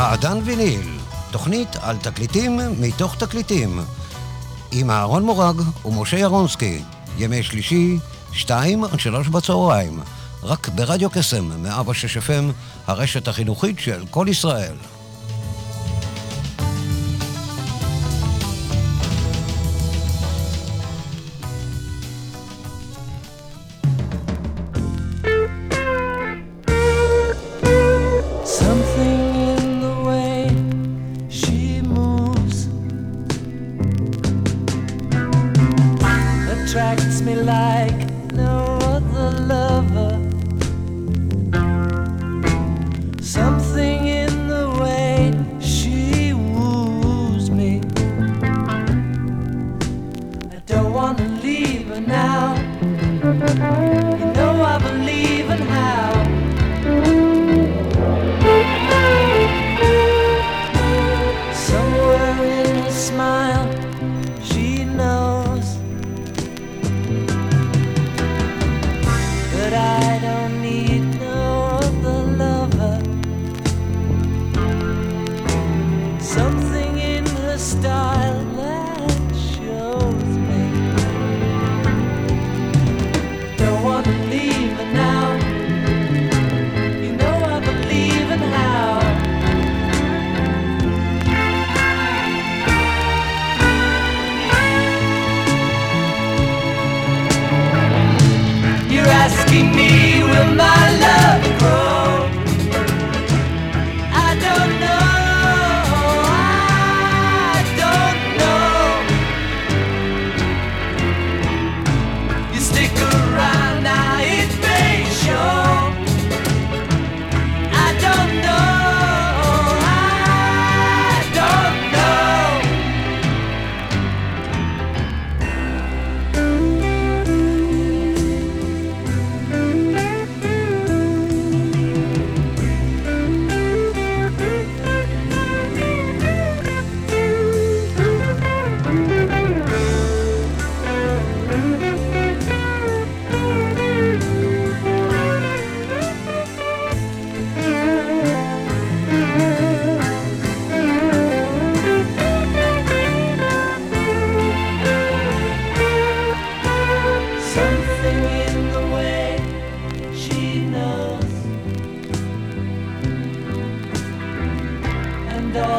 מעדן ויניל, תוכנית על תקליטים מתוך תקליטים. עם אהרון מורג ומשה ירונסקי, ימי שלישי, שתיים עד שלוש בצהריים, רק ברדיו קסם, 106 FM, הרשת החינוכית של כל ישראל.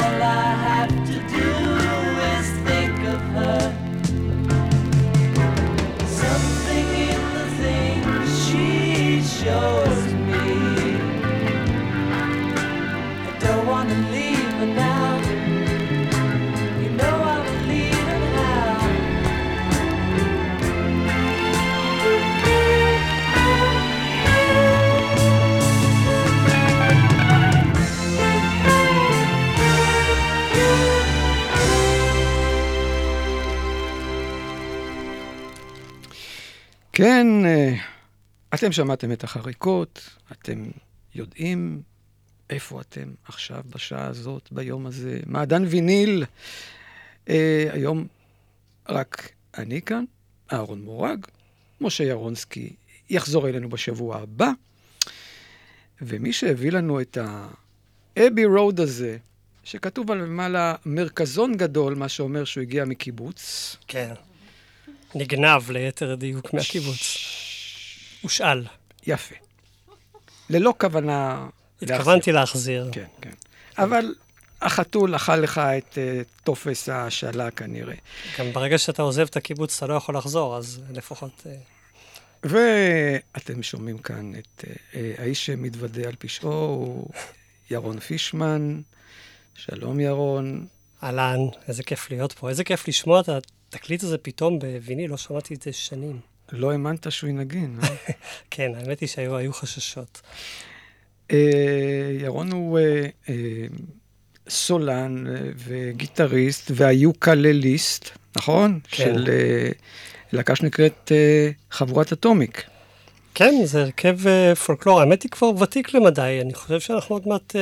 your life. כן, אה, אתם שמעתם את החריקות, אתם יודעים איפה אתם עכשיו, בשעה הזאת, ביום הזה. מעדן ויניל, אה, היום רק אני כאן, אהרון מורג, משה ירונסקי יחזור אלינו בשבוע הבא, ומי שהביא לנו את האבי רוד הזה, שכתוב על למעלה מרכזון גדול, מה שאומר שהוא הגיע מקיבוץ. כן. נגנב ליתר דיוק מהקיבוץ. הושאל. יפה. ללא כוונה... התכוונתי להחזיר. כן, כן. אבל החתול אכל לך את uh, טופס ההשאלה כנראה. גם ברגע שאתה עוזב את הקיבוץ אתה לא יכול לחזור, אז לפחות... Uh... ואתם שומעים כאן את uh, האיש שמתוודה על פשעו, הוא ירון פישמן. שלום ירון. אהלן, איזה כיף להיות פה. איזה כיף לשמוע את התקליט הזה פתאום בוויני, לא שמעתי את זה שנים. לא האמנת שהוא ינגן, אה? כן, האמת היא שהיו חששות. אה, ירון הוא אה, אה, סולן וגיטריסט והיוקלליסט, נכון? כן. של להקה שנקראת חבורת אטומיק. כן, זה הרכב פולקלור. האמת היא כבר ותיק למדי. אני חושב שאנחנו עוד מעט...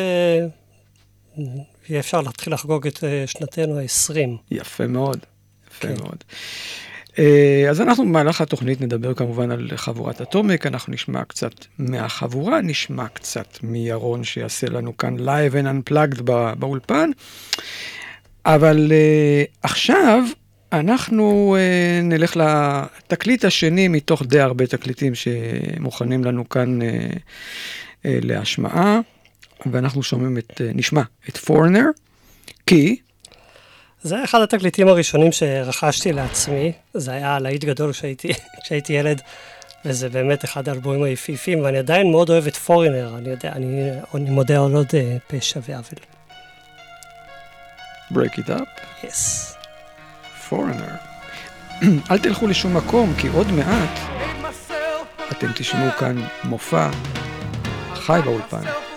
יהיה אפשר להתחיל לחגוג את שנתנו ה-20. יפה מאוד, יפה כן. מאוד. אה, אז אנחנו במהלך התוכנית נדבר כמובן על חבורת אטומיק, אנחנו נשמע קצת מהחבורה, נשמע קצת מירון שיעשה לנו כאן live and unplugged בא- באולפן, אבל אה, עכשיו אנחנו אה, נלך לתקליט השני מתוך די הרבה תקליטים שמוכנים לנו כאן אה, אה, להשמעה, ואנחנו שומעים את, אה, נשמע את פורנר, כי זה אחד התקליטים הראשונים שרכשתי לעצמי. זה היה להיט גדול כשהייתי, כשהייתי ילד, וזה באמת אחד האלבומים היפהפיים, ואני עדיין מאוד אוהב את פורינר. אני יודע, אני, אני מודה על עוד אה, פשע ועוול. break it up. יס. פורנר. אל תלכו לשום מקום, כי עוד מעט אתם תשמעו כאן מופע חי באולפן.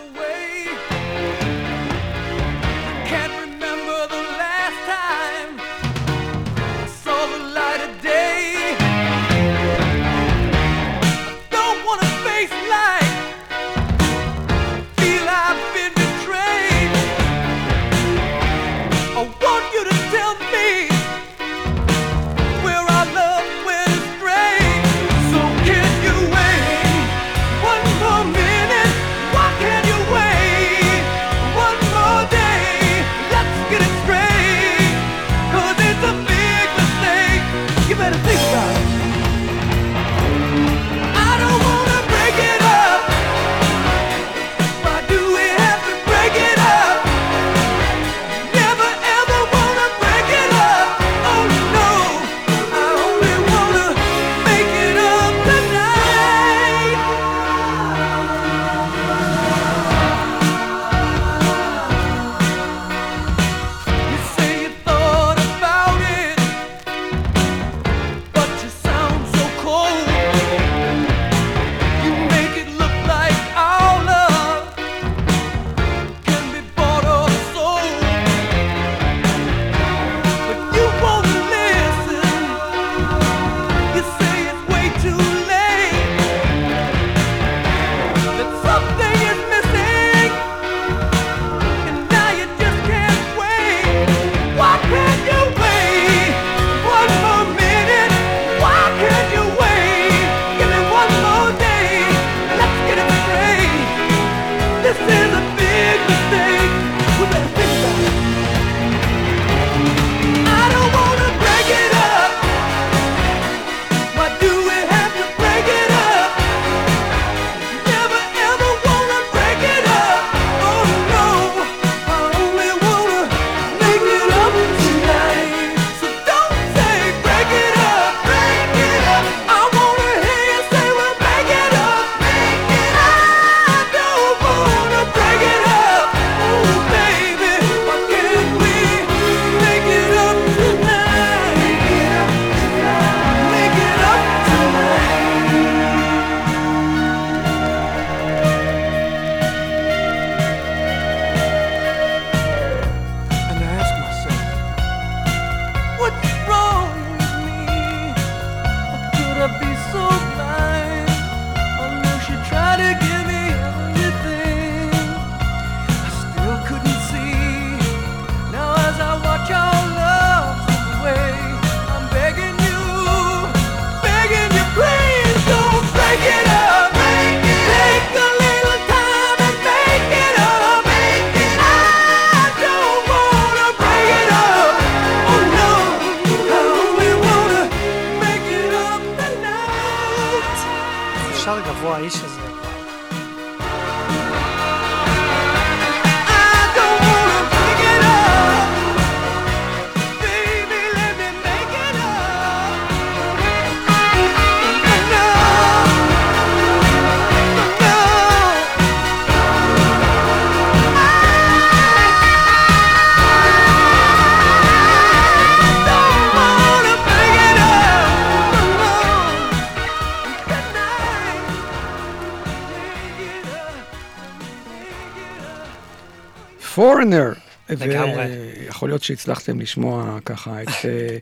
פורנר. לגמרי. ויכול להיות שהצלחתם לשמוע ככה את אה,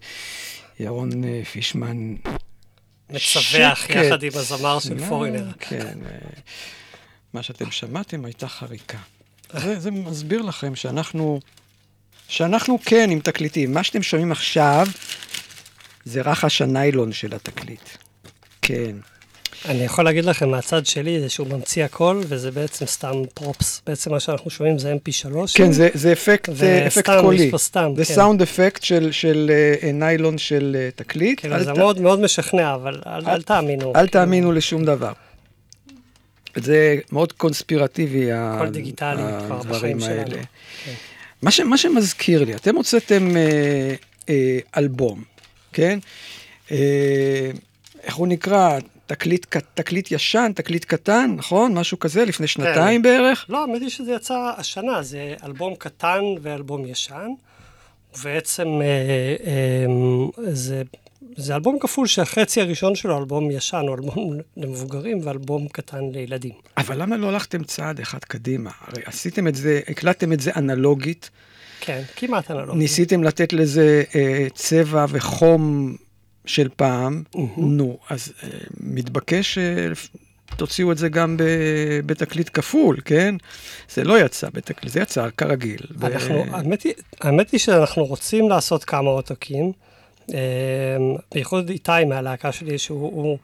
ירון אה, פישמן. מצווח. יחד עם הזמר של לא, פורינר. כן, אה, מה שאתם שמעתם הייתה חריקה. זה, זה מסביר לכם שאנחנו, שאנחנו כן עם תקליטים. מה שאתם שומעים עכשיו זה רחש הניילון של התקליט. כן. אני יכול להגיד לכם מהצד שלי, זה שהוא ממציא הכל, וזה בעצם סתם פרופס. בעצם מה שאנחנו שומעים זה mp3. כן, זה, זה אפקט, אה, אפקט וסתם, קולי. יש פה סתם, זה כן. סאונד אפקט של, של אה, ניילון של אה, תקליט. כאילו, אל זה ת- מאוד מאוד משכנע, אבל אל אל תאמינו. אל כאילו, תאמינו לשום דבר. זה מאוד קונספירטיבי, ה- הכל דיגיטלי כבר הדברים בחיים שלנו. האלה. כן. מה, ש, מה שמזכיר לי, אתם הוצאתם אה, אה, אלבום, כן? אה, איך הוא נקרא? תקליט, תקליט ישן, תקליט קטן, נכון? משהו כזה, לפני שנתיים בערך? לא, האמת היא שזה יצא השנה, זה אלבום קטן ואלבום ישן. ובעצם אה, אה, זה, זה אלבום כפול שהחצי הראשון שלו אלבום ישן, הוא אלבום למבוגרים ואלבום קטן לילדים. אבל למה לא הלכתם צעד אחד קדימה? הרי עשיתם את זה, הקלטתם את זה אנלוגית, כן, כמעט אנלוגי. ניסיתם לתת לזה אה, צבע וחום של פעם, נו, אז אה, מתבקש שתוציאו את זה גם ב, בתקליט כפול, כן? זה לא יצא בתקליט, זה יצא כרגיל. ו- אנחנו, האמת, היא, האמת היא שאנחנו רוצים לעשות כמה עותקים, אה, בייחוד איתי מהלהקה שלי, שהוא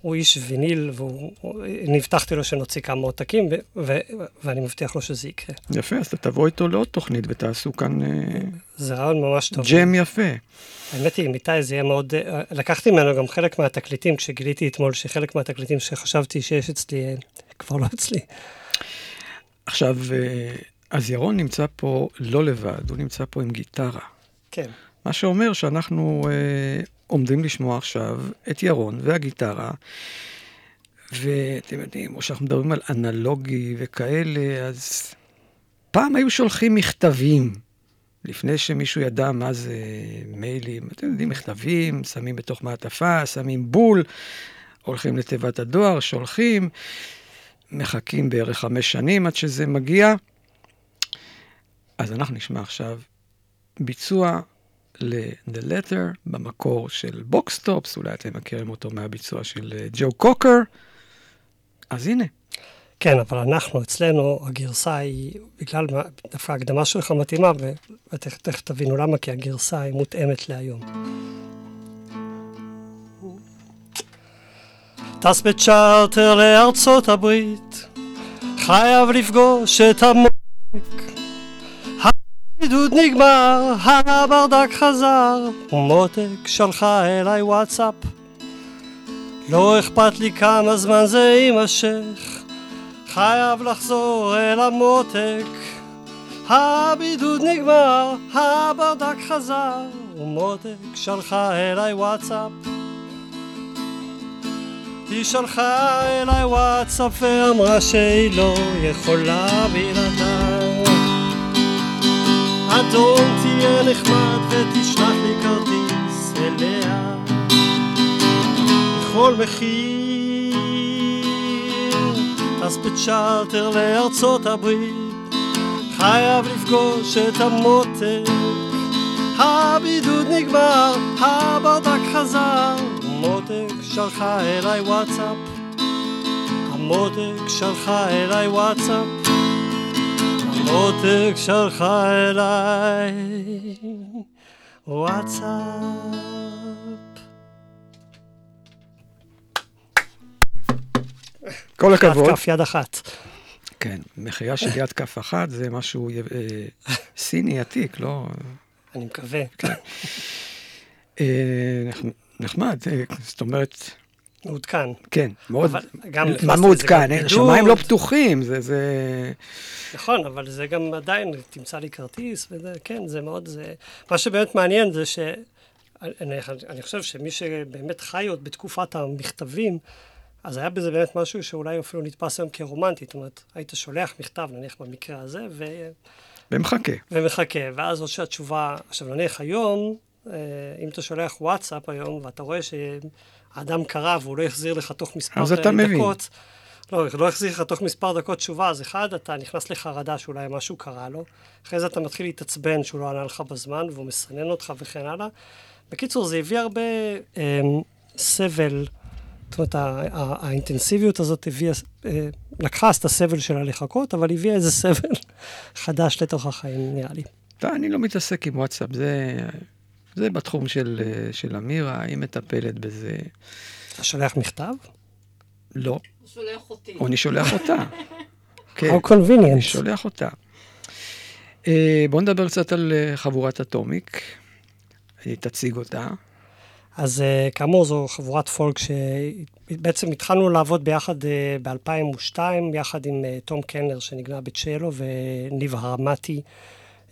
הוא, איש ויניל, ואני הבטחתי לו שנוציא כמה עותקים, ו, ואני מבטיח לו שזה יקרה. יפה, אז אתה תבוא איתו לעוד תוכנית ותעשו כאן אה, זה רעיון ממש טוב. ג'ם יפה. האמת היא, עם איתי זה יהיה מאוד... אה, לקחתי ממנו גם חלק מהתקליטים, כשגיליתי אתמול שחלק מהתקליטים שחשבתי שיש אצלי, אה, כבר לא אצלי. עכשיו, אז ירון נמצא פה לא לבד, הוא נמצא פה עם גיטרה. כן. מה שאומר שאנחנו אה, עומדים לשמוע עכשיו את ירון והגיטרה, ואתם יודעים, או שאנחנו מדברים על אנלוגי וכאלה, אז פעם היו שולחים מכתבים, לפני שמישהו ידע מה זה מיילים. אתם יודעים, מכתבים, שמים בתוך מעטפה, שמים בול, הולכים לתיבת הדואר, שולחים, מחכים בערך חמש שנים עד שזה מגיע. אז אנחנו נשמע עכשיו ביצוע ל-The Letter במקור של הבוקס טופס, אולי אתם מכירים אותו מהביצוע של אה, ג'ו קוקר. אז הנה, כן, אבל אנחנו, אצלנו, הגרסה היא, בגלל דווקא ההקדמה שלך מתאימה, ותכף תכף תבינו למה, כי הגרסה היא מותאמת להיום. טס בצ'ארטר לארצות הברית, חייב לפגוש את המותק. הבידוד נגמר, הברדק חזר, ומותק שלחה אליי וואטסאפ. לא אכפת לי כמה זמן זה יימשך, חייב לחזור אל המותק. הבידוד נגמר, הברדק חזר, ומותק שלחה אליי וואטסאפ. היא שלחה אליי וואטסאפ ואמרה שהיא לא יכולה בלעדיי. אדון תהיה נחמד ותשלח לי כרטיס אליה. בכל מחיר, טס בצ'ארטר לארצות הברית, חייב לפגוש את המותק. הבידוד נגמר, הברדק חזר, המותק שלחה אליי וואטסאפ. המותק שלחה אליי וואטסאפ. המותק שלחה אליי וואטסאפ. כל הכבוד. כף יד אחת. כן, מחייה של יד כף אחת זה משהו אה, סיני עתיק, לא... אני מקווה. אה, נחמ- נחמד, אה, זאת אומרת, מעודכן. כן, מאוד, מה מעודכן. השמיים לא פתוחים, זה, זה... נכון, אבל זה גם עדיין, תמצא לי כרטיס, וזה, כן, זה מאוד, זה... מה שבאמת מעניין זה ש... אני, אני חושב שמי שבאמת חי עוד בתקופת המכתבים, אז היה בזה באמת משהו שאולי אפילו נתפס היום כרומנטי. זאת אומרת, היית שולח מכתב, נניח במקרה הזה, ו... ומחכה. ומחכה, ואז עוד שהתשובה, עכשיו נניח היום, אה, אם אתה שולח וואטסאפ היום, ואתה רואה שהאדם קרא והוא לא יחזיר לך תוך מספר אז אתה מבין. דקות, לא, לא החזיר לך תוך מספר דקות תשובה, אז אחד, אתה נכנס לחרדה שאולי משהו קרה לו, אחרי זה אתה מתחיל להתעצבן שהוא לא ענה לך בזמן, והוא מסנן אותך וכן הלאה. בקיצור, זה הביא הרבה אה, סבל, זאת אומרת, ה- ה- האינטנסיביות הזאת הביאה, אה, לקחה אז את הסבל שלה לחכות, אבל הביאה איזה סבל חדש לתוך החיים, נראה לי. לא, אני לא מתעסק עם וואטסאפ, זה, זה בתחום של, אה, של אמירה, היא מטפלת בזה. אתה שולח מכתב? לא, הוא שולח אותי. או אני שולח אותה. כן, How convenient. אני שולח אותה. אה, בואו נדבר קצת על אה, חבורת אטומיק. תציג אותה. אז uh, כאמור, זו חבורת פולק שבעצם התחלנו לעבוד ביחד uh, ב-2002, יחד עם uh, תום קלנר שנגנה בצ'לו וניב הרמתי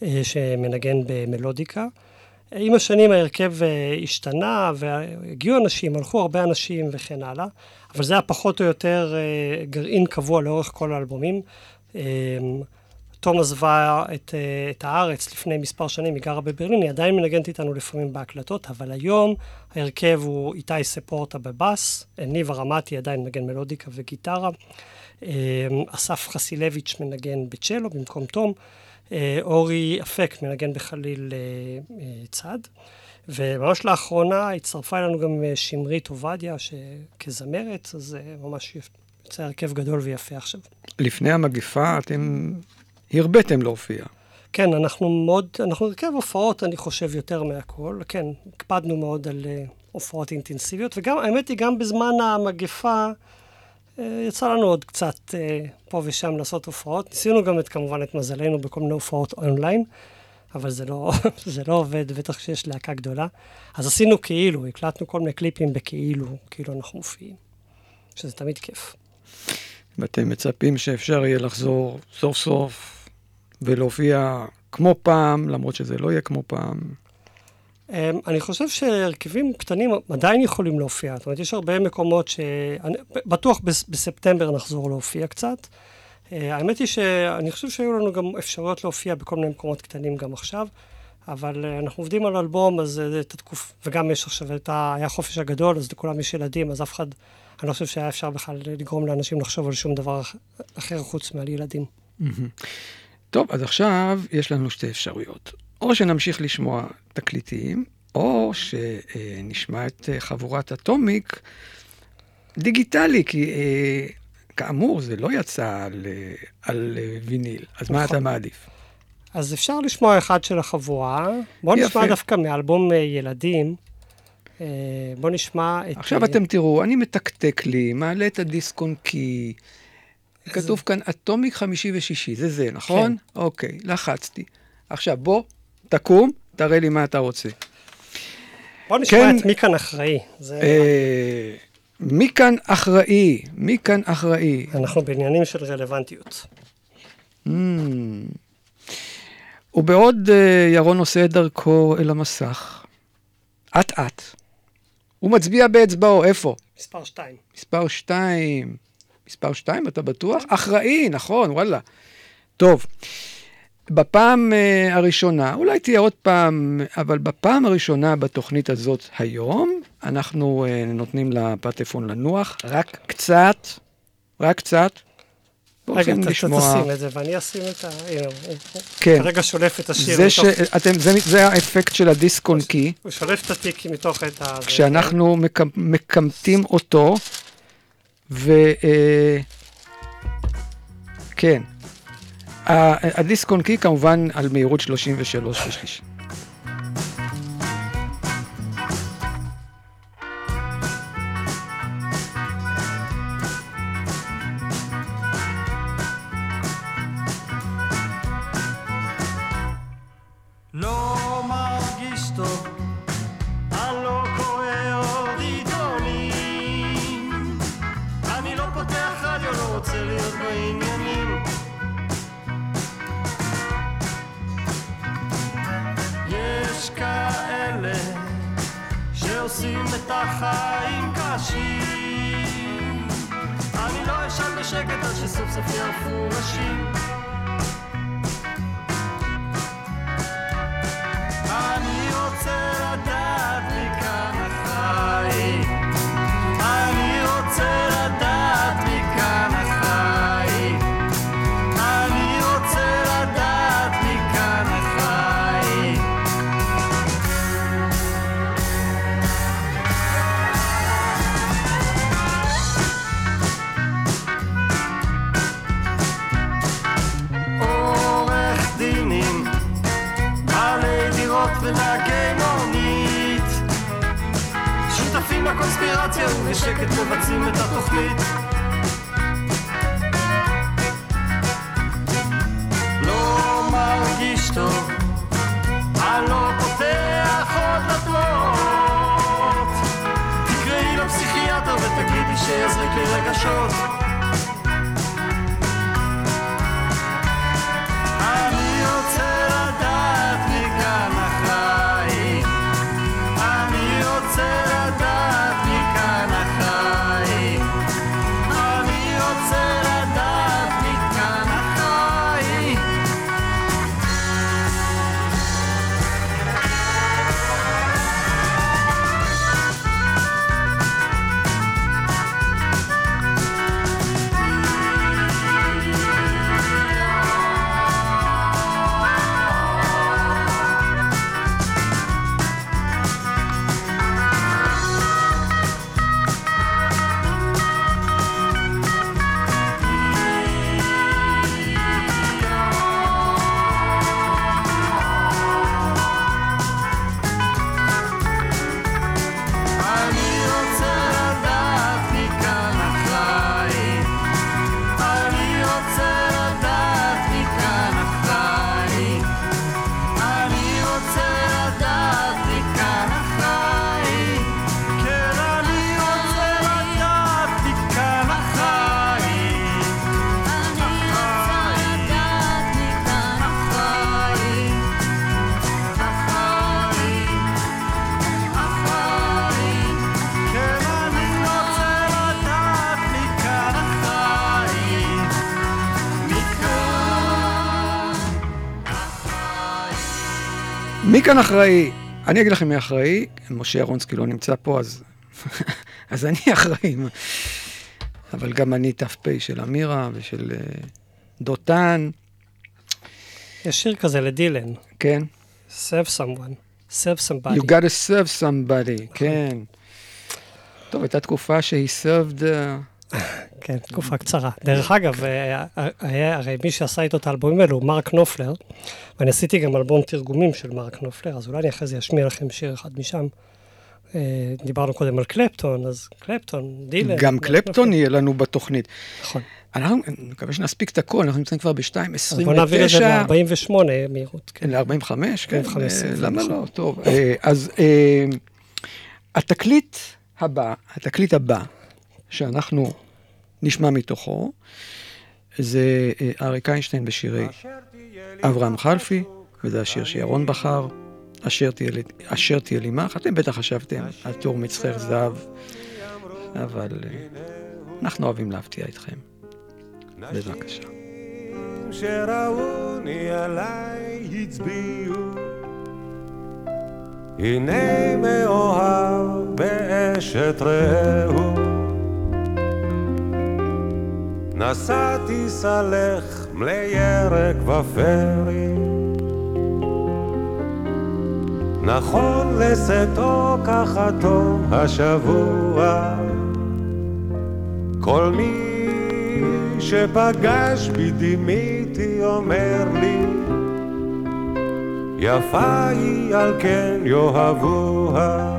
uh, שמנגן במלודיקה. Uh, עם השנים ההרכב uh, השתנה והגיעו אנשים, הלכו הרבה אנשים וכן הלאה, אבל זה היה פחות או יותר uh, גרעין קבוע לאורך כל האלבומים. Um, תום עזבה את, אה, את הארץ לפני מספר שנים, היא גרה בברלין, היא עדיין מנגנת איתנו לפעמים בהקלטות, אבל היום ההרכב הוא איתי ספורטה בבאס, ניב הרמתי עדיין מנגן מלודיקה וגיטרה, אה, אסף חסילביץ' מנגן בצ'לו במקום תום, אה, אורי אפק מנגן בחליל צד, וממש לאחרונה הצטרפה אלינו גם שמרית עובדיה כזמרת, אז זה ממש יוצא הרכב גדול ויפה עכשיו. לפני המגפה אתם הרביתם להופיע. כן, אנחנו מאוד, אנחנו הרכב הופעות, אני חושב, יותר מהכל. כן, הקפדנו מאוד על הופעות אינטנסיביות, וגם, האמת היא, גם בזמן המגפה, יצא לנו עוד קצת uh, פה ושם לעשות הופעות. ניסינו גם, את, כמובן, את מזלנו בכל מיני הופעות אונליין, אבל זה לא, זה לא עובד, בטח כשיש להקה גדולה. אז עשינו כאילו, הקלטנו כל מיני קליפים בכאילו, כאילו אנחנו מופיעים, שזה תמיד כיף. ואתם מצפים שאפשר יהיה לחזור סוף סוף ולהופיע כמו פעם, למרות שזה לא יהיה כמו פעם. Um, אני חושב שהרכבים קטנים עדיין יכולים להופיע. זאת אומרת, יש הרבה מקומות ש... בטוח בס, בספטמבר נחזור להופיע קצת. Uh, האמת היא שאני חושב שהיו לנו גם אפשרויות להופיע בכל מיני מקומות קטנים גם עכשיו, אבל uh, אנחנו עובדים על אלבום, אז uh, את התקוף... וגם יש עכשיו את ה... היה חופש הגדול, אז לכולם יש ילדים, אז אף אחד... אני לא חושב שהיה אפשר בכלל לגרום לאנשים לחשוב על שום דבר אחר חוץ מעל ילדים. טוב, אז עכשיו יש לנו שתי אפשרויות. או שנמשיך לשמוע תקליטים, או שנשמע את אה, חבורת אטומיק דיגיטלי, כי אה, כאמור, זה לא יצא על, אה, על ויניל. אז מה אתה מעדיף? אז אפשר לשמוע אחד של החבורה. בואו נשמע דווקא מאלבום ילדים. בואו נשמע את... עכשיו אתם תראו, אני מתקתק לי, מעלה את הדיסק און קי. כתוב כאן אטומיק חמישי ושישי, זה זה, נכון? כן. אוקיי, לחצתי. עכשיו בוא, תקום, תראה לי מה אתה רוצה. בוא נשמע כן, את מי כאן אחראי. זה... אה, מי כאן אחראי? מי כאן אחראי? אנחנו בעניינים של רלוונטיות. Mm. ובעוד uh, ירון עושה את דרכו אל המסך, אט-אט, הוא מצביע באצבעו, איפה? מספר 2. מספר 2. מספר 2, אתה בטוח? אחראי, נכון, וואלה. טוב, בפעם uh, הראשונה, אולי תהיה עוד פעם, אבל בפעם הראשונה בתוכנית הזאת היום, אנחנו uh, נותנים לפטפון לנוח, רק קצת, רק קצת. רגע, אתה תשים את זה, ואני אשים את ה... כן. כרגע שולף את השיר. זה, ש... אתם, זה, זה האפקט של הדיסק און קי. הוא שולף את התיק מתוך את ה... כשאנחנו מקמטים אותו, ו... כן. הדיסק און קי כמובן על מהירות 33 ושליש. בשקט מבצעים את התוכנית לא מרגיש טוב, אני לא פותח עוד דלתות. תקראי לפסיכיאטר ותגידי שיזריק לי רגשות. מי כאן אחראי? אני אגיד לכם מי אחראי, משה ירונסקי לא נמצא פה, אז, אז אני אחראי. אבל גם אני ת"פ של אמירה ושל אה, דותן, יש שיר כזה לדילן, כן? save someone, save somebody. You gotta serve somebody, כן. טוב, הייתה תקופה שהיא served... אה, כן, תקופה קצרה. דרך אגב, אה, היה, הרי מי שעשה איתו את האלבומים האלו הוא מרק נופלר, ואני עשיתי גם אלבום תרגומים של מרק נופלר, אז אולי אני אחרי זה אשמיע לכם שיר אחד משם. אה, דיברנו קודם על קלפטון, אז קלפטון, דילן. גם קלפטון. יהיה לנו בתוכנית. נכון. אנחנו, אני מקווה שנספיק את הכל, אנחנו נמצאים כבר אז בוא נעביר את זה ב-2.29. ל-48 מהירות. כן. ל-45, כן? 45, אה, סליחה. למה לא? טוב. אה, אז אה, התקליט הבא, התקליט הבא שאנחנו נשמע מתוכו, זה אה, אריק איינשטיין בשירי אברהם חלפי, וזה השיר שירון בחר, אשר תהיה אשר תהיה לי מח. אתם בטח חשבתם על תור מצחך זהב, אבל אה, אנחנו אוהבים להפתיע אתכם. בבקשה. שראוני עליי הצביעו הנה מאוהב באשת רעהו נשאתי סלך מלי ירק ופרי. נכון לשאתו כחתו השבוע כל מי שפגש בי דימיתי אומר לי יפה היא על כן יאהבוה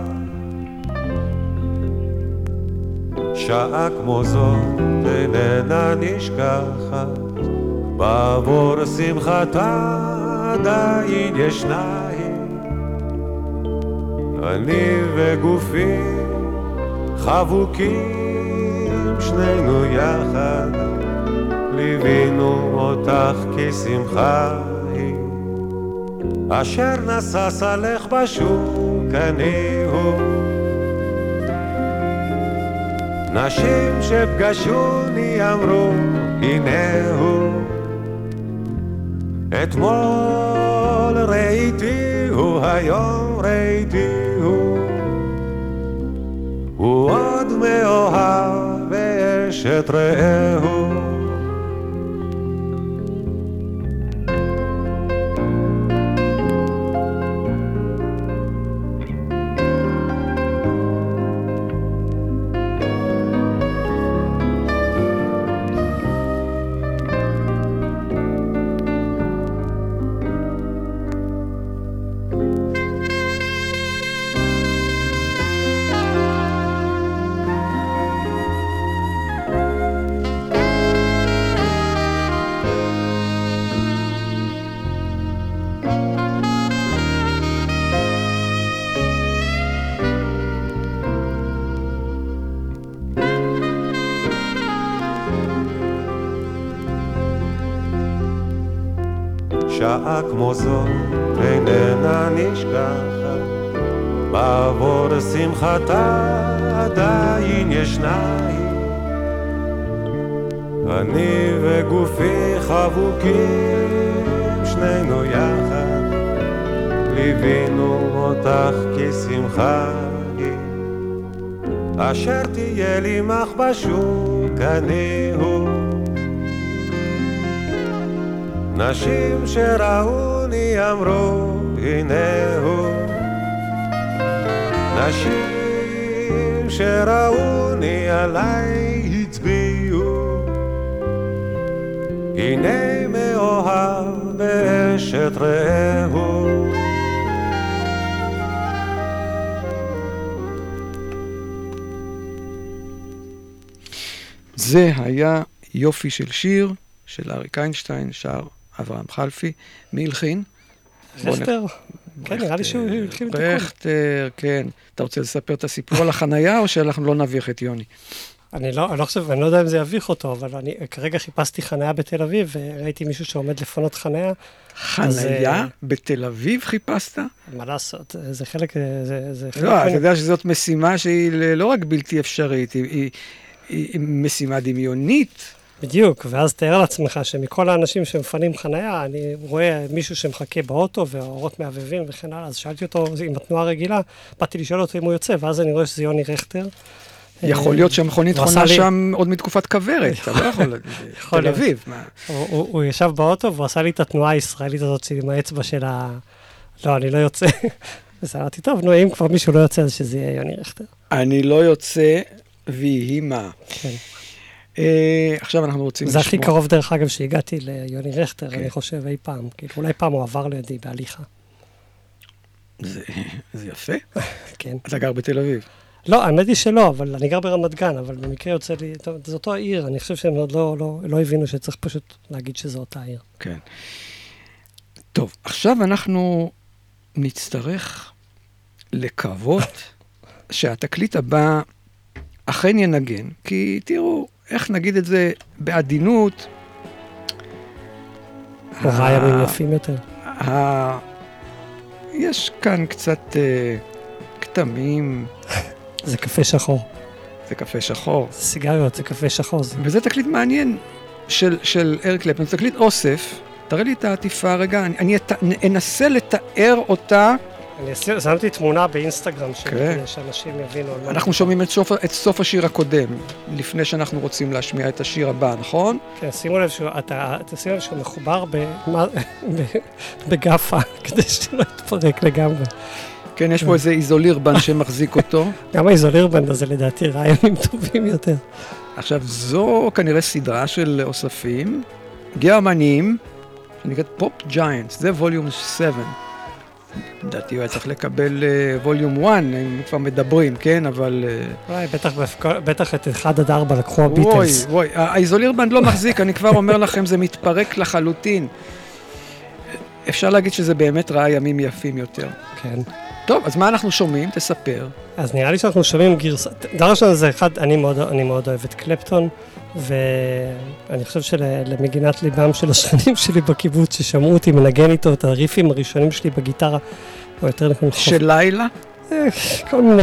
שעה כמו זאת איננה נשכחת. בעבור שמחתה עדיין ישנה היא אני וגופי חבוקים שנינו יחד ליווינו אותך כשמחה היא. אשר נשא סלך בשוק אני הוא נשים שפגשוני אמרו הנה הוא. אתמול ראיתי הוא היום ראיתי הוא. הוא עוד מאוהב באשת רעהו שעה כמו זאת איננה נשכחת, בעבור שמחתה עדיין ישנה היא. אני וגופי חבוקים, שנינו יחד, ליווינו אותך כשמחה היא. אשר תהיה לי מחבשוק אני הוא. נשים שראוני אמרו הנה הוא. נשים שראוני עליי הצביעו. הנה מאוהב באשת רעהו. זה היה יופי של שיר של אריק איינשטיין, שר אברהם חלפי. מי הלחין? נ- רכטר? כן, נראה לי שהוא הלחין את הכול. רכטר, כן. אתה רוצה לספר את הסיפור על החנייה, או שאנחנו לא נביך את יוני? אני לא, אני לא חושב, אני לא יודע אם זה יביך אותו, אבל אני כרגע חיפשתי חניה בתל אביב, וראיתי מישהו שעומד לפנות חניה, חנייה אה, בתל אביב חיפשת? מה לעשות, זה חלק, זה, זה חלק... לא. אתה יודע שזאת משימה שהיא לא רק בלתי אפשרית, היא- היא היא משימה דמיונית. בדיוק, ואז תאר לעצמך שמכל האנשים שמפנים חנייה, אני רואה מישהו שמחכה באוטו והאורות מהבהבים וכן הלאה, אז שאלתי אותו עם התנועה הרגילה, באתי לשאול אותו אם הוא יוצא, ואז אני רואה שזה יוני רכטר. יכול אה, להיות שהמכונית הוא חונה שם עוד מתקופת כוורת, אתה לא יכול... יכול תל. אביב. הוא, ישב באוטו והוא עשה לי את התנועה הישראלית הזאת עם האצבע של ה... לא, אני לא יוצא. אז אמרתי, טוב, נו, אם כבר מישהו לא יוצא, אז שזה יהיה יוני רכטר. אני לא יוצא, ויהי מה. אה, עכשיו אנחנו רוצים זה הכי לשמוע- קרוב, דרך אגב, שהגעתי ליוני רכטר, כן. אני חושב, אי פעם. כאילו, אולי פעם הוא עבר לידי בהליכה. זה זה יפה. כן. אתה גר בתל אביב. לא, האמת היא שלא, אבל אני גר ברמת גן, אבל במקרה יוצא לי, טוב, זו אותו העיר, אני חושב שהם עוד לא, לא, לא הבינו שצריך פשוט להגיד שזו אותה עיר. כן. טוב, עכשיו אנחנו נצטרך לקוות שהתקליט הבא אכן ינגן, כי תראו, איך נגיד את זה בעדינות, הוריי אה. ימים יפים יותר. ה... יש כאן קצת אה, כתמים, זה קפה שחור. זה קפה שחור, זה סיגריות, זה קפה שחור. זה... וזה תקליט מעניין של, של אריק קלפטון, זה תקליט אוסף. תראה לי את העטיפה רגע, אני, אני את, אנסה לתאר אותה. אני שמתי תמונה באינסטגרם שלי, כן. כדי שאנשים יבינו. אנחנו שומעים את סוף, את סוף השיר הקודם, לפני שאנחנו רוצים להשמיע את השיר הבא, נכון? כן, שימו לב שהוא, אתה, תשימו לב שהוא מחובר בגאפה, כדי שלא יתפרק לגמרי. כן, יש פה איזה איזולירבן שמחזיק אותו. גם האיזולירבנד הזה לדעתי רעיונים טובים יותר. עכשיו, זו כנראה סדרה של אוספים גרמניים, שנקראת פופ ג'יינטס, זה ווליום 7. לדעתי הוא היה צריך לקבל ווליום 1, אם כבר מדברים, כן? אבל... אה, אולי בטח, את 1 עד 4 לקחו וואי, הביטלס. וואי, האיזולירבנד לא מחזיק, אני כבר אומר לכם, זה מתפרק לחלוטין. אפשר להגיד שזה באמת ראה ימים יפים יותר. כן. טוב, אז מה אנחנו שומעים? תספר. אז נראה לי שאנחנו שומעים גרסה, דבר ראשון זה אחד, אני מאוד, אני מאוד אוהב את קלפטון, ואני חושב שלמגינת ליבם של השכנים שלי בקיבוץ, ששמעו אותי מנגן איתו את הריפים הראשונים שלי בגיטרה, או יותר נכון, של לילה? אה, כל מיני...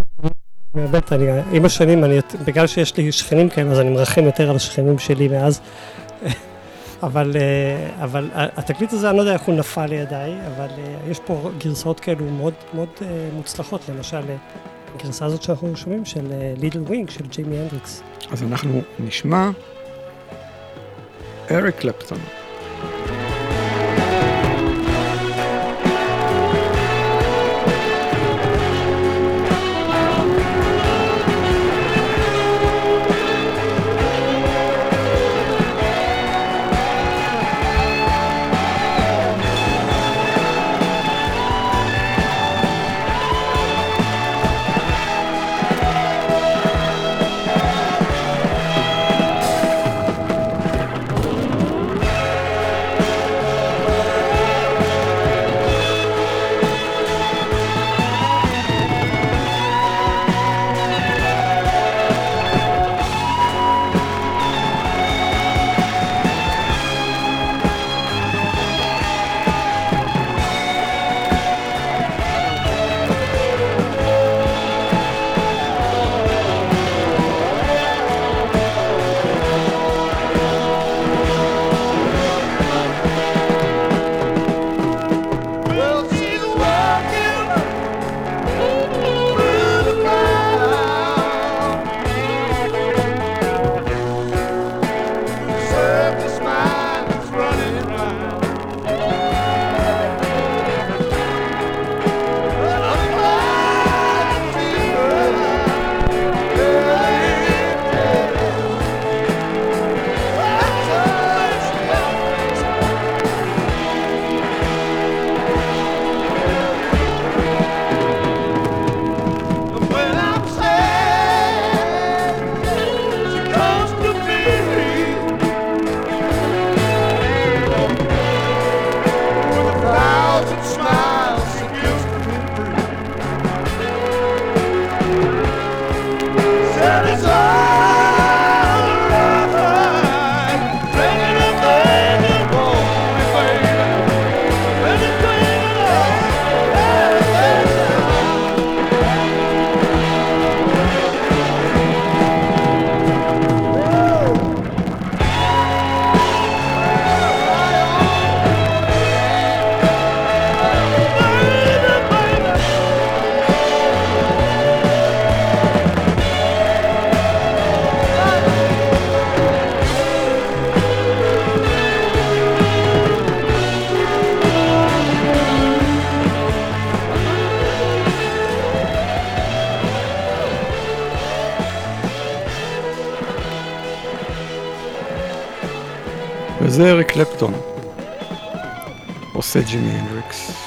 באמת, אני, עם השנים, אני, בגלל שיש לי שכנים כאלה, אז אני מרחם יותר על השכנים שלי מאז. אבל, אה, אבל התקליט הזה, אני לא יודע איך הוא נפל לידיי, אבל אה, יש פה גרסאות כאלו מאוד מאוד מוצלחות, למשל, הגרסה הזאת שאנחנו שומעים של Little Wing, של ג'ימי הנדריקס. אז אנחנו נשמע אריק קלפטון. קלפטון. עושה ג'ימי הנדריקס.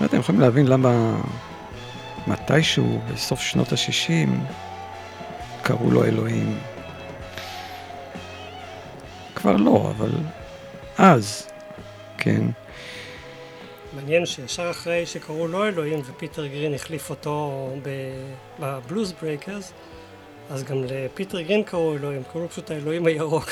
לו אתם יכולים להבין למה מתישהו, בסוף שנות ה-60, קראו לו אלוהים. כבר לא, אבל אז, כן. מעניין שישר אחרי שקראו לו אלוהים ופיטר גרין החליף אותו ב Bluesbreakers, אז גם לפיטר גרין קראו אלוהים, קראו פשוט האלוהים הירוק.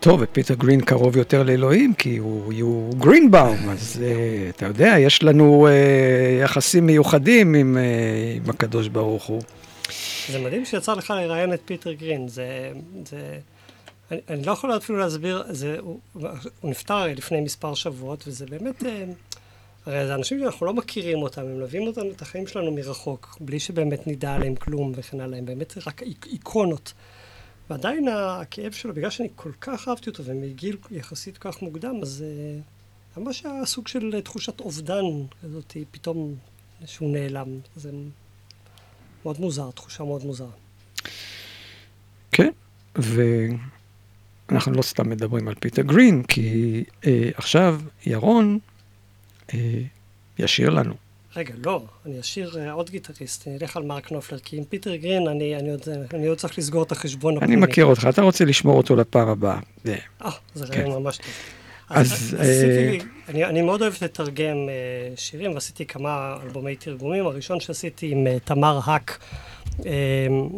טוב, ופיטר גרין קרוב יותר לאלוהים, כי הוא, הוא גרינבאום, אז uh, אתה יודע, יש לנו uh, יחסים מיוחדים עם, uh, עם הקדוש ברוך הוא. זה מדהים שיצא לך לראיין את פיטר גרין, זה... זה... אני, אני לא יכול אפילו להסביר, זה, הוא, הוא נפטר לפני מספר שבועות, וזה באמת, הרי זה אנשים שאנחנו לא מכירים אותם, הם מלווים אותנו את החיים שלנו מרחוק, בלי שבאמת נדע עליהם כלום וכן הלאה, הם באמת רק איק- איקונות. ועדיין הכאב שלו, בגלל שאני כל כך אהבתי אותו, ומגיל יחסית כל כך מוקדם, אז אה, ממש היה סוג של תחושת אובדן כזאת, פתאום שהוא נעלם. זה מאוד מוזר, תחושה מאוד מוזרה. כן, ואנחנו לא סתם מדברים על פיטר גרין, כי אה, עכשיו ירון אה, ישיר לנו. רגע, לא, אני אשאיר uh, עוד גיטריסט, אני אלך על מרק נופלר, כי עם פיטר גרין אני, אני, עוד, אני עוד צריך לסגור את החשבון אני מכיר אותך, אתה רוצה לשמור אותו לפעם הבאה. אה, זה כן. רעיון ממש טוב. אז, אז, אה, עשיתי, אני, אני מאוד אוהב לתרגם uh, שירים, ועשיתי כמה אלבומי תרגומים. הראשון שעשיתי עם uh, תמר האק, um,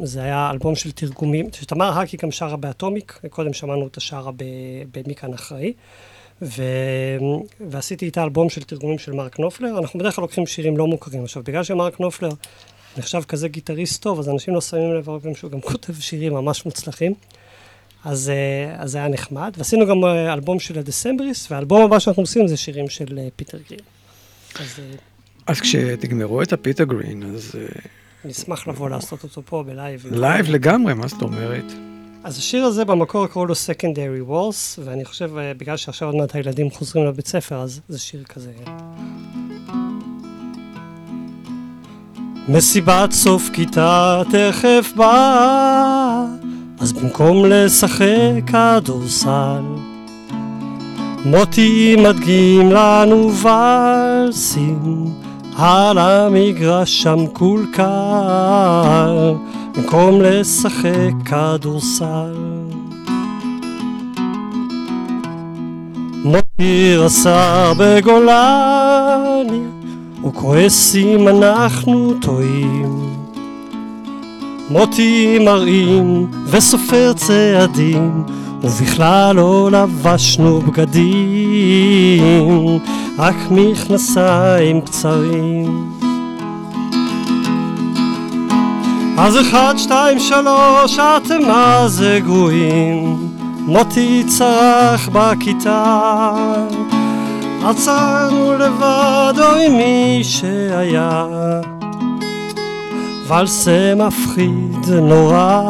זה היה אלבום של תרגומים, שתמר האק היא גם שרה באטומיק, קודם שמענו אותה שרה במכאן אחראי. ו... ועשיתי איתה אלבום של תרגומים של מרק נופלר. אנחנו בדרך כלל לוקחים שירים לא מוכרים. עכשיו, בגלל שמרק נופלר נחשב כזה גיטריסט טוב, אז אנשים לא שמים לב הרבה פעמים שהוא גם כותב שירים ממש מוצלחים. אז, אה, אז זה היה נחמד. ועשינו גם אה, אלבום של ה Decemberists, והאלבום הבא שאנחנו עושים זה שירים של אה, פיטר גרין. אז אז כשתגמרו את הפיטר גרין, אז אשמח לבוא לעשות אותו פה ב live. live לגמרי, מה זאת אומרת? אז השיר הזה במקור קראו לו Secondary Wars, ואני חושב, אה, בגלל שעכשיו עוד מעט הילדים חוזרים לבית ספר, אז זה שיר כזה. מסיבת סוף כיתה תכף באה, אז במקום לשחק כדורסל, מוטי מדגים לנו ולסים, על המגרש שם קולקל, במקום לשחק כדורסל. מוטי רס"ר בגולני, הוא כועס אם אנחנו טועים. מוטי מראים וסופר צעדים, ובכלל לא לבשנו בגדים, רק מכנסיים קצרים. אז אחד, שתיים, שלוש, אתם מה זה גרועים? מוטי צרח בכיתה, עצרנו לבד, אוי מי שהיה. ולסה מפחיד נורא,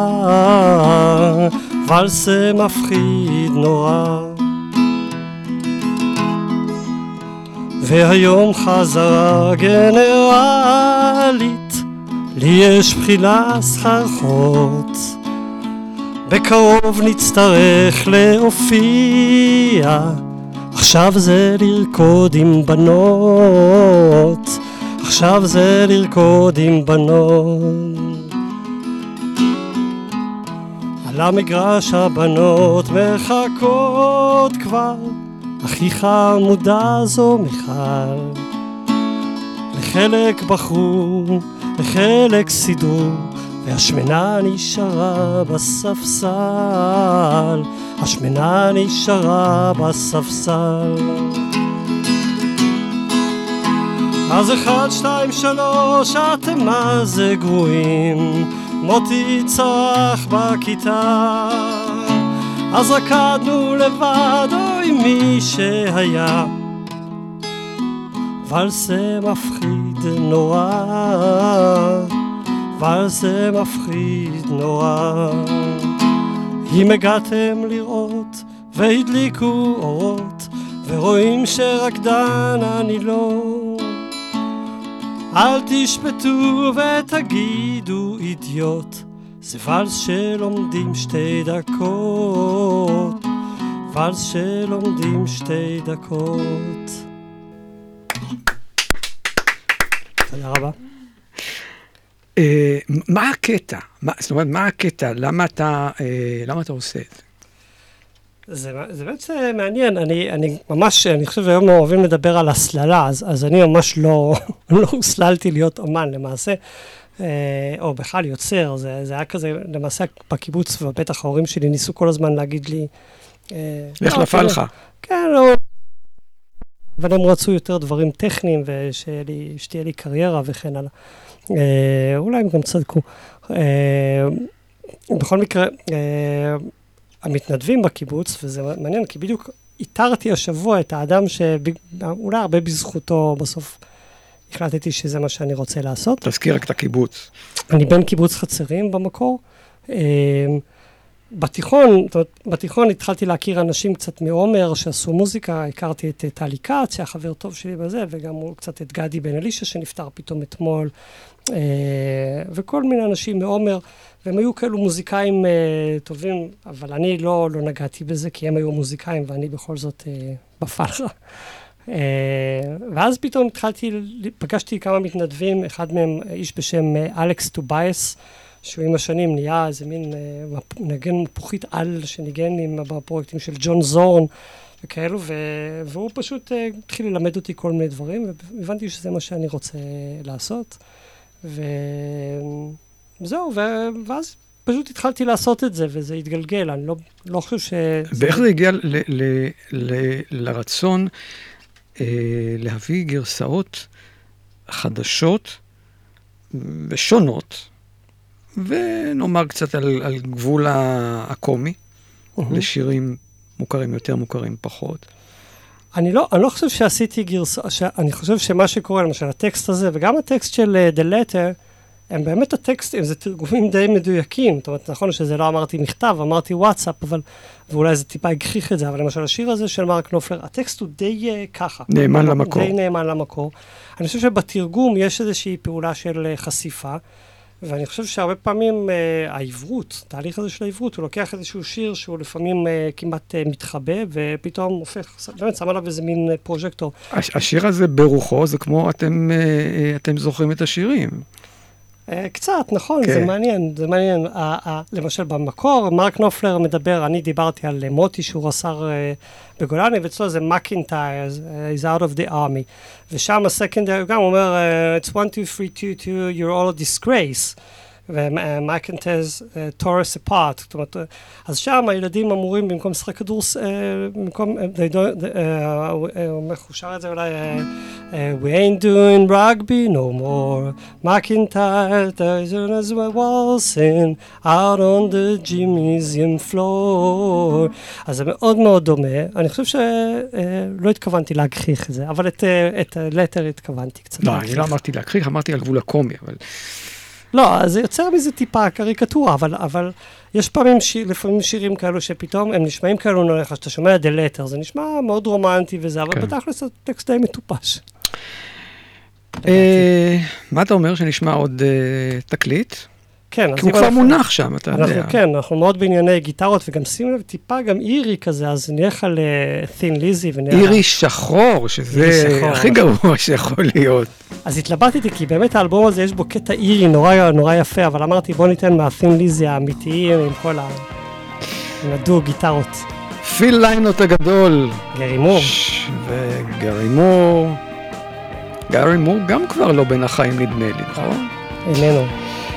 ולסה מפחיד נורא. והיום חזרה גנרלית, לי יש בחילה סחרחורת. בקרוב נצטרך להופיע, עכשיו זה לרקוד עם בנות, עכשיו זה לרקוד עם בנות. על המגרש הבנות מחכות כבר, הכי חמודה זו מיכל. לחלק בחרו, לחלק סידרו, והשמנה נשארה בספסל, השמנה נשארה בספסל. אז אחד, שתיים, שלוש, אתם מה זה גרועים, מוטי צרח בכיתה. אז רקדנו לבד, אוי מי שהיה. ולסה מפחיד נורא, ולסה מפחיד נורא. אם הגעתם לראות והדליקו אורות, ורואים שרקדן אני לא, אל תשפטו ותגידו אידיוט, זה ואלס שלומדים שתי דקות, ואלס שלומדים שתי דקות. רבה. אה, מה הקטע? מה- זאת אומרת, מה הקטע? למה אתה, אה, עושה את זה? זה, זה באמת אה, מעניין, אני, אני ממש, אני חושב היום אוהבים לדבר על הסללה, אז, אז אני ממש לא, לא הוסללתי להיות אומן למעשה, או בכלל יוצר, זה, זה היה כזה, למעשה בקיבוץ, ובטח ההורים שלי ניסו כל הזמן להגיד לי... איך לא, נפל כאילו, לך? כן, לא. אבל הם רצו יותר דברים טכניים, ושתהיה לי, קריירה וכן הלאה. אה, אולי הם גם צדקו. אה, בכל מקרה, אה, המתנדבים בקיבוץ, וזה מעניין, כי בדיוק איתרתי השבוע את האדם שאולי הרבה בזכותו בסוף החלטתי שזה מה שאני רוצה לעשות. תזכיר רק את הקיבוץ. אני בן קיבוץ חצרים במקור. בתיכון, בתיכון התחלתי להכיר אנשים קצת מעומר שעשו מוזיקה, הכרתי את אה, טלי כץ, שהיה חבר טוב שלי בזה, וגם הוא קצת את גדי בן אלישע שנפטר פתאום אתמול, אה, וכל מיני אנשים מעומר, והם היו כאלו מוזיקאים אה, טובים, אבל אני לא, לא נגעתי בזה, כי הם היו מוזיקאים ואני בכל זאת. אה, ואז פתאום התחלתי, פגשתי כמה מתנדבים, אחד מהם איש בשם אלכס טובייס, שהוא עם השנים נהיה איזה מין אה, נגן מפוחית על שניגן עם, בפרויקטים של ג'ון זורן וכאלו, ו, והוא פשוט אה, התחיל ללמד אותי כל מיני דברים, והבנתי שזה מה שאני רוצה לעשות. וזהו, ו... ואז פשוט התחלתי לעשות את זה, וזה התגלגל, אני לא, לא חושב ש... ואיך זה הגיע ל- ל- ל- לרצון אה, להביא גרסאות חדשות ושונות, ונאמר קצת על, על גבול הקומי. לשירים מוכרים יותר, מוכרים פחות. אני לא, אני לא חושב שעשיתי גרסה, ש... אני חושב שמה שקורה, למשל הטקסט הזה, וגם הטקסט של uh, The Letter, הם באמת הטקסטים, זה תרגומים די מדויקים. זאת אומרת, נכון שזה לא אמרתי מכתב, אמרתי וואטסאפ, אבל, ואולי זה טיפה הגחיך את זה, אבל למשל השיר הזה של מרק נופלר, הטקסט הוא די uh, ככה. נאמן למקור. די נאמן למקור. אני חושב שבתרגום יש איזושהי פעולה של uh, חשיפה. ואני חושב שהרבה פעמים uh, העברות, התהליך הזה של העברות, הוא לוקח איזשהו שיר שהוא לפעמים uh, כמעט uh, מתחבא, ופתאום הופך, באמת שם עליו איזה מין uh, פרוז'קטור. הש- השיר הזה ברוחו זה כמו אתם, אה, אה, אתם זוכרים את השירים. Uh, קצת, נכון, כן. זה מעניין, זה מעניין. למשל במקור, מרק נופלר מדבר, אני דיברתי על uh, מוטי שהוא רס"ר uh, בגולני, ואצלו זה מקינטייר, he's out of the army. ושם הסקנדרי הוא גם אומר, it's one, two, three, two, two, you're all a disgrace. ומקינטז תורס אפארט, זאת אומרת, אה, אז שם הילדים אמורים במקום לשחק כדור, אה, במקום, don't, אה, הוא איך הוא שר את זה אולי, we ain't doing rugby no more, there's as we're waltzing out on the gymnasium floor. אז זה מאוד מאוד דומה, אני חושב שלא התכוונתי להגחיך את זה, אבל את, הלטר התכוונתי קצת לא, להגחיך. אני לא אמרתי להכחיך, אמרתי על גבול הקומי, אבל... לא, זה יוצר מזה טיפה קריקטורה, אבל, אבל יש פעמים, שיר, לפעמים שירים כאלו שפתאום הם נשמעים כאלו נורך, שאתה שומע את הלטר, זה נשמע מאוד רומנטי וזה, אבל כן. בתכלס הטקסט די מטופש. אה, מה אתה אומר, שנשמע עוד אה, תקליט? כן, אז כי הוא כבר אנחנו- מונח שם, אתה אנחנו, יודע. כן, אנחנו מאוד בענייני גיטרות, וגם שים לב, טיפה גם אירי כזה, אז נלך על תין ליזי ונראה... אירי שחור, שזה אירי שחור. הכי גרוע שיכול להיות. אז התלבטתי, כי באמת האלבום הזה יש בו קטע אירי נורא, נורא יפה, אבל אמרתי, בוא ניתן מהתין ליזי האמיתיים עם כל ה... הדו גיטרות. פיל ליינות הגדול. גרי מור. ש- וגארי מור. גארי מור גם כבר לא בין החיים נדמה לי, נכון? איננו.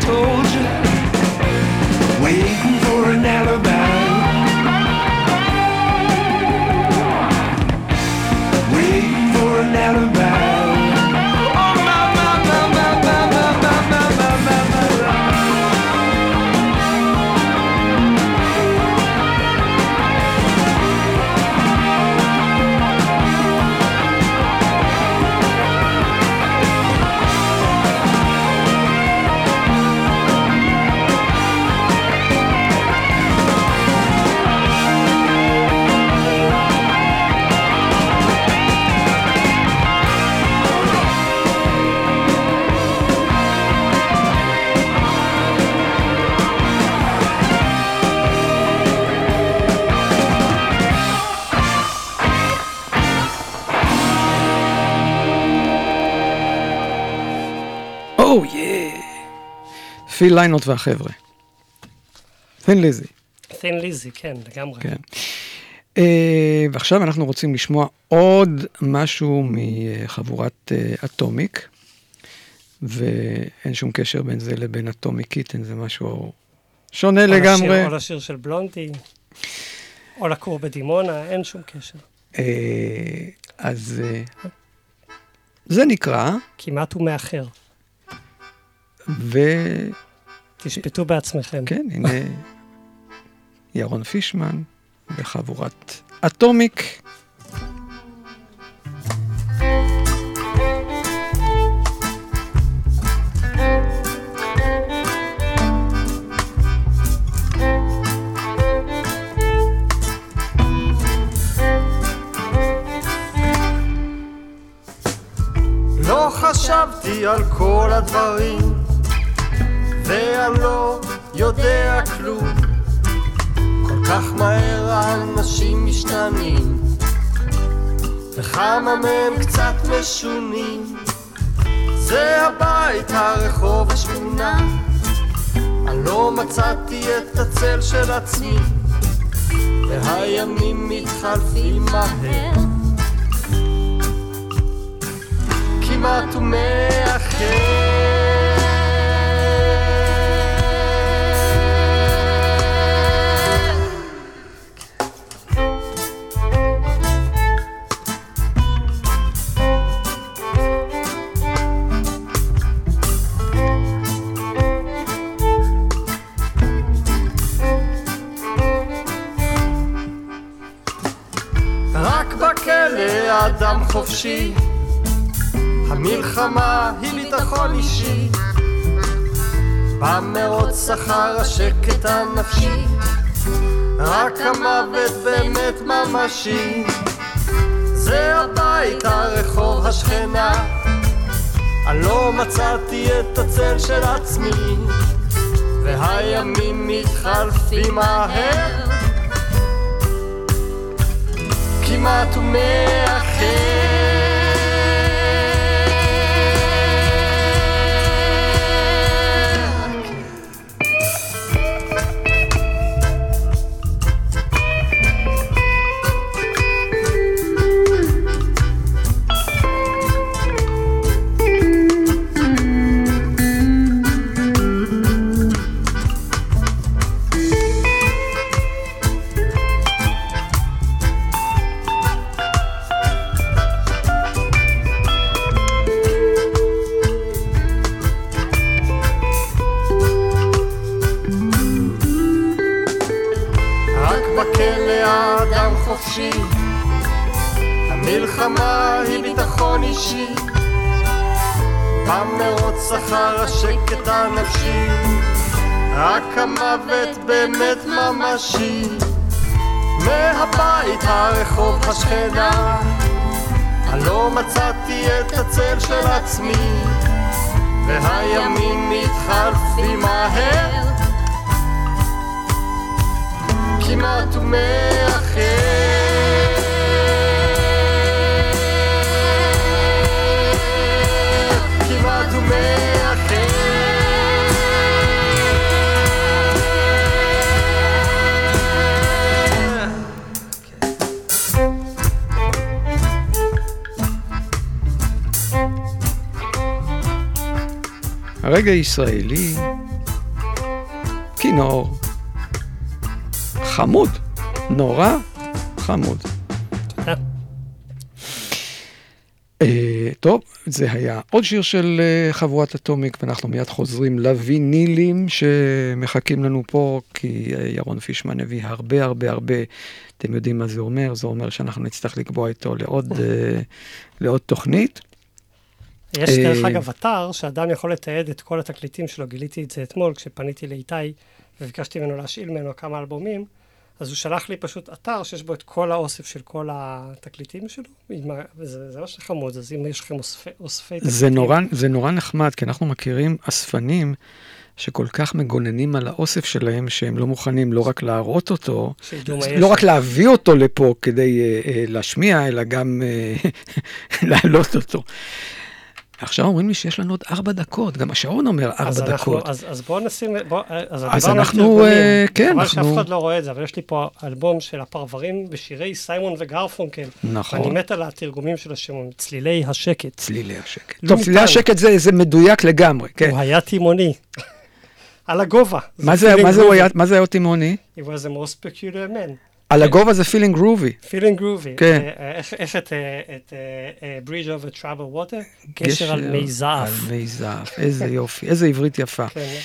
told you פיל ליינות והחבר'ה. תן ליזי. תן ליזי, כן, לגמרי. כן. אה, ועכשיו אנחנו רוצים לשמוע עוד משהו מחבורת אה, אטומיק, ואין שום קשר בין זה לבין אטומיק קיטן, זה משהו שונה או לשיר- לגמרי. או לשיר של בלונדי, או לכור בדימונה, אין שום קשר. אה, אז אה, זה נקרא, כמעט הוא מאחר. וכן, תשפטו בעצמכם. הנה ירון פישמן וחבורת אטומיק. לא חשבתי על כל הדברים, וכמה מהם קצת משונים. זה הבית, הרחוב, השכונה. אני לא מצאתי את הצל של עצמי, והימים מתחלפים מהר. כמעט ומאחר. חופשי המלחמה היא ביטחון אישי. במרוץ אחר השקט הנפשי. רק המוות באמת ממשי. זה הבית, הרחוב, השכנה. אני לא מצאתי את הצל של עצמי. והימים מתחלפים מהר. כמעט ומאחר ישראלי, כינור, חמוד, נורא חמוד. תודה. אה, טוב, זה היה עוד שיר של אה, חבורת אטומיק, ואנחנו מיד חוזרים לווינילים שמחכים לנו פה, כי אה, ירון פישמן הביא הרבה הרבה הרבה, אתם יודעים מה זה אומר, זה אומר שאנחנו נצטרך לקבוע איתו לעוד, אה, לעוד תוכנית. יש דרך אה, אגב אתר שאדם יכול לתעד את כל התקליטים שלו, גיליתי את זה אתמול כשפניתי לאיתי וביקשתי ממנו להשאיל ממנו כמה אלבומים, אז הוא שלח לי פשוט אתר שיש בו את כל האוסף של כל התקליטים שלו, וזה זה ממש חמוד, אז אם יש לכם אוספי, אוספי תקליטים... זה נורא, זה נורא נחמד, כי אנחנו מכירים אספנים שכל כך מגוננים על האוסף שלהם, שהם לא מוכנים לא רק להראות אותו. לא רק להביא אותו לפה כדי uh, uh, להשמיע, אלא גם uh, להעלות אותו. עכשיו אומרים לי שיש לנו עוד ארבע דקות, גם השעון אומר אז ארבע אנחנו- דקות. אז אז בואו נשים, בוא, אז אז על אנחנו. אה, כן, חבל אנחנו- שאף אחד לא רואה את זה, אבל יש לי פה אלבום של הפרברים בשירי סיימון וגרפונקל. נכון. ואני מת על התרגומים של השמות, צלילי השקט. צלילי השקט. לא טוב, צלילי. השקט זה, זה מדויק לגמרי, כן. הוא היה תימוני. על הגובה. מה זה, מה זה הוא. היה, מה זה היה תימוני? He was the most peculiar man. על הגובה זה feeling groovy. feeling groovy. כן. אה, אה, איך- את את bridge over trouble water? גשר על מי על זעף. מי זעף, איזה יופי, איזה עברית יפה. כן.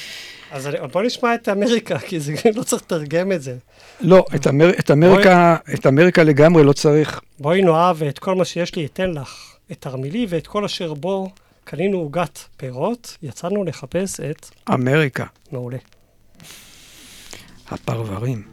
אז בוא נשמע את אמריקה, כי זה לא צריך לתרגם את זה. לא, את, אמר, את, אמריקה, את אמריקה לגמרי לא צריך. בואי נאהב ואת כל מה שיש לי אתן לך, את תרמילי ואת כל אשר בו קנינו עוגת פירות, יצאנו לחפש את אמריקה, מעולה. הפרברים.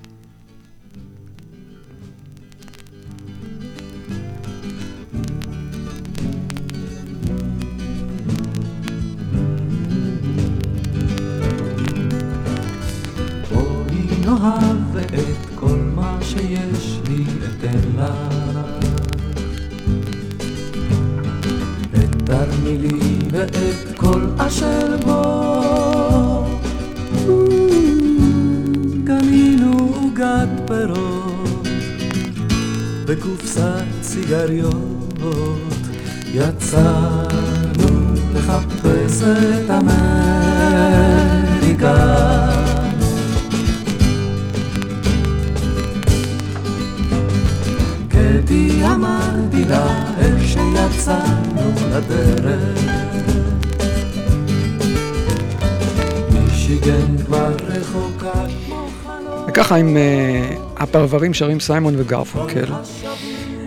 הפרברים שרים סיימון וגרפונקל.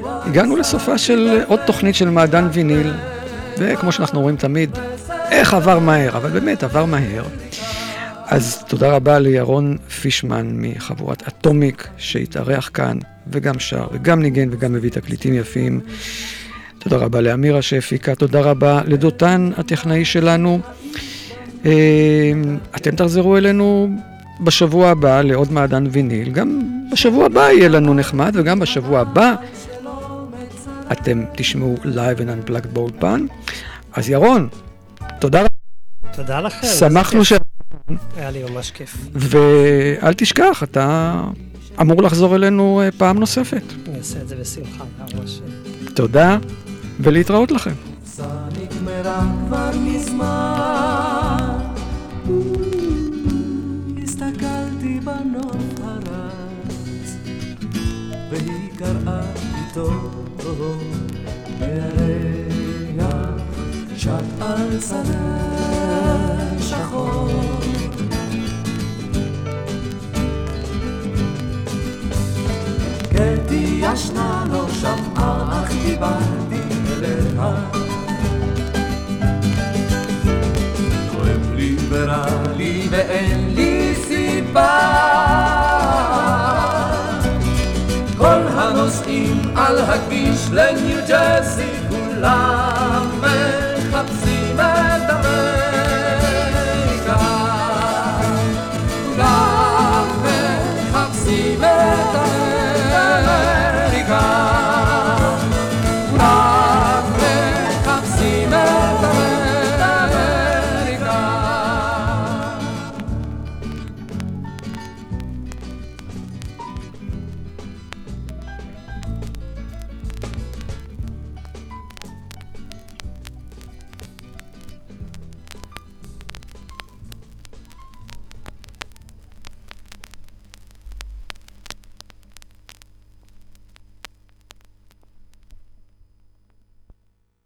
הגענו לסופה של עוד תוכנית של מעדן ויניל, וכמו שאנחנו רואים תמיד, איך עבר מהר, אבל באמת עבר מהר. אז תודה רבה לירון פישמן מחבורת אטומיק, שהתארח כאן, וגם שר, וגם ניגן, וגם הביא תקליטים יפים. תודה רבה לאמירה שהפיקה, תודה רבה לדותן, הטכנאי שלנו. אה, אתם תחזרו אלינו בשבוע הבא לעוד מעדן ויניל, גם בשבוע הבא יהיה לנו נחמד, וגם בשבוע הבא אתם תשמעו Live and Unplugged באולפן. אז ירון, תודה רבה, תודה לכם. שמחנו ש... היה לי ממש כיף. ואל תשכח, אתה אמור לחזור אלינו אה, פעם נוספת. אני אעשה את זה בשמחה. ממש. תודה, ולהתראות לכם. נגמרה כבר מזמן על שדה שחור קטי ישנה לא שמעה אך דיברתי אליה כואב לי ורע לי ואין לי סיבה כל הנוסעים על הכביש לניו ג'רסי כולם